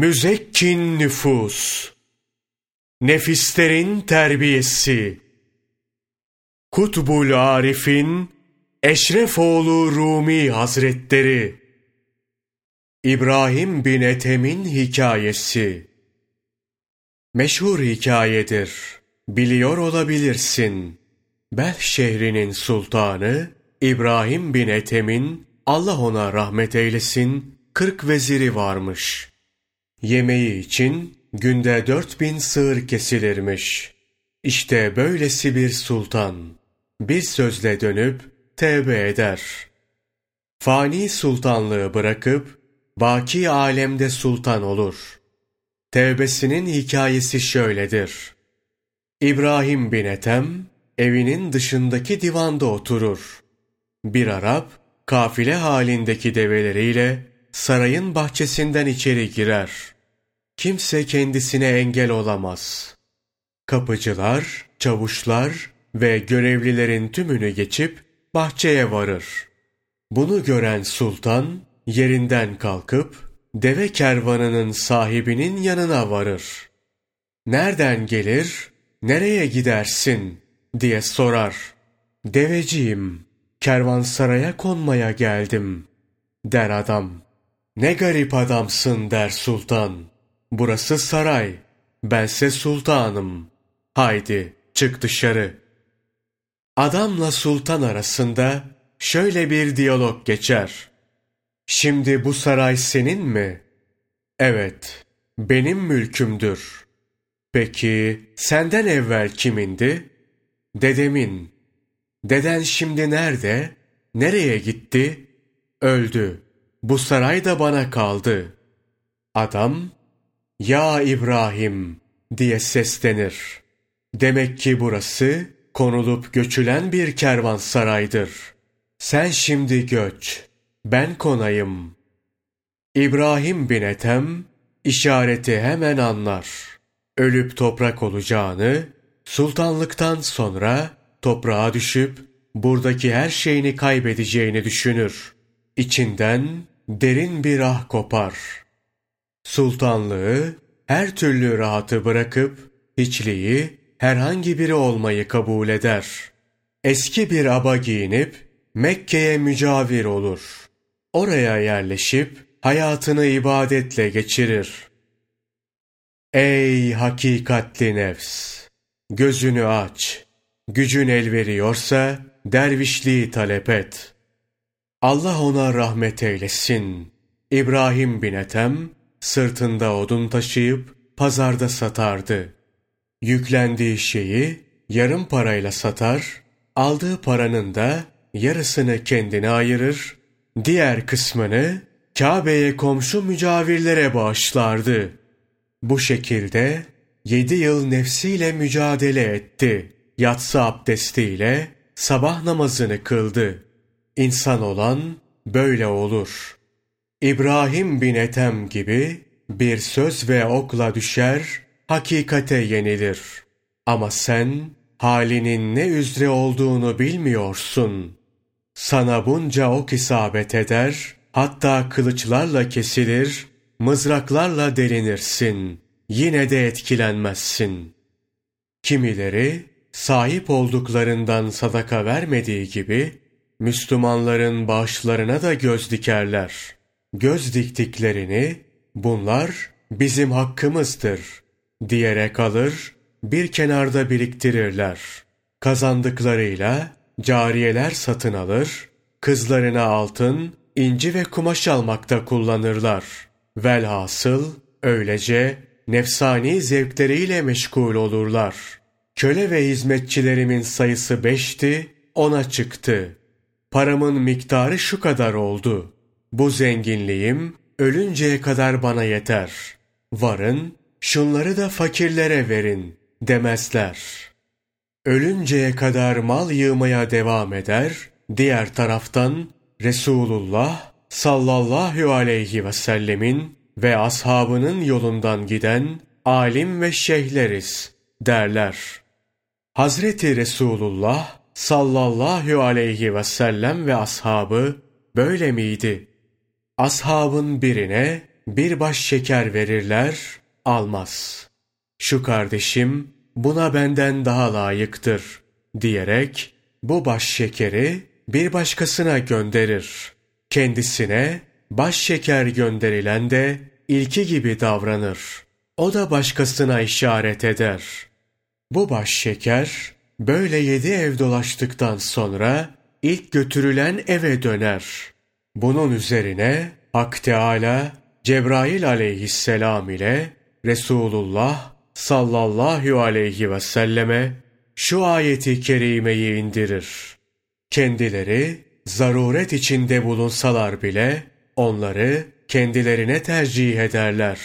müzekkin nüfus, nefislerin terbiyesi, Kutbul Arif'in Eşrefoğlu Rumi Hazretleri, İbrahim bin Ethem'in hikayesi, meşhur hikayedir, biliyor olabilirsin. Belh şehrinin sultanı, İbrahim bin Ethem'in, Allah ona rahmet eylesin, kırk veziri varmış. Yemeği için günde dört bin sığır kesilirmiş. İşte böylesi bir sultan, bir sözle dönüp tevbe eder. Fani sultanlığı bırakıp, baki alemde sultan olur. Tevbesinin hikayesi şöyledir. İbrahim bin Ethem, evinin dışındaki divanda oturur. Bir Arap, kafile halindeki develeriyle sarayın bahçesinden içeri girer. Kimse kendisine engel olamaz. Kapıcılar, çavuşlar ve görevlilerin tümünü geçip bahçeye varır. Bunu gören sultan yerinden kalkıp deve kervanının sahibinin yanına varır. Nereden gelir, nereye gidersin diye sorar. Deveciyim, kervansaraya konmaya geldim, der adam. Ne garip adamsın der sultan. Burası saray, bense sultanım. Haydi çık dışarı. Adamla sultan arasında şöyle bir diyalog geçer. Şimdi bu saray senin mi? Evet, benim mülkümdür. Peki senden evvel kimindi? Dedemin. Deden şimdi nerede? Nereye gitti? Öldü. Bu saray da bana kaldı. Adam, ya İbrahim diye seslenir. Demek ki burası konulup göçülen bir kervansaraydır. Sen şimdi göç, ben konayım. İbrahim bin Ethem, işareti hemen anlar. Ölüp toprak olacağını, sultanlıktan sonra toprağa düşüp buradaki her şeyini kaybedeceğini düşünür. İçinden derin bir ah kopar. Sultanlığı, her türlü rahatı bırakıp, hiçliği, herhangi biri olmayı kabul eder. Eski bir aba giyinip, Mekke'ye mücavir olur. Oraya yerleşip, hayatını ibadetle geçirir. Ey hakikatli nefs! Gözünü aç. Gücün el veriyorsa, dervişliği talep et.'' Allah ona rahmet eylesin. İbrahim bin Ethem sırtında odun taşıyıp pazarda satardı. Yüklendiği şeyi yarım parayla satar, aldığı paranın da yarısını kendine ayırır, diğer kısmını Kabe'ye komşu mücavirlere bağışlardı. Bu şekilde yedi yıl nefsiyle mücadele etti. Yatsı abdestiyle sabah namazını kıldı.'' İnsan olan böyle olur. İbrahim bin Ethem gibi bir söz ve okla düşer, hakikate yenilir. Ama sen halinin ne üzere olduğunu bilmiyorsun. Sana bunca ok isabet eder, hatta kılıçlarla kesilir, mızraklarla delinirsin. Yine de etkilenmezsin. Kimileri sahip olduklarından sadaka vermediği gibi Müslümanların bağışlarına da göz dikerler. Göz diktiklerini bunlar bizim hakkımızdır diyerek alır, bir kenarda biriktirirler. Kazandıklarıyla cariyeler satın alır, kızlarına altın, inci ve kumaş almakta kullanırlar. Velhasıl öylece nefsani zevkleriyle meşgul olurlar. Köle ve hizmetçilerimin sayısı beşti, ona çıktı. Paramın miktarı şu kadar oldu. Bu zenginliğim ölünceye kadar bana yeter. Varın, şunları da fakirlere verin demezler. Ölünceye kadar mal yığmaya devam eder, diğer taraftan Resulullah sallallahu aleyhi ve sellemin ve ashabının yolundan giden alim ve şeyhleriz derler. Hazreti Resulullah sallallahu aleyhi ve sellem ve ashabı böyle miydi? Ashabın birine bir baş şeker verirler, almaz. Şu kardeşim buna benden daha layıktır diyerek bu baş şekeri bir başkasına gönderir. Kendisine baş şeker gönderilen de ilki gibi davranır. O da başkasına işaret eder. Bu baş şeker böyle yedi ev dolaştıktan sonra ilk götürülen eve döner. Bunun üzerine Hak Teala Cebrail aleyhisselam ile Resulullah sallallahu aleyhi ve selleme şu ayeti kerimeyi indirir. Kendileri zaruret içinde bulunsalar bile onları kendilerine tercih ederler.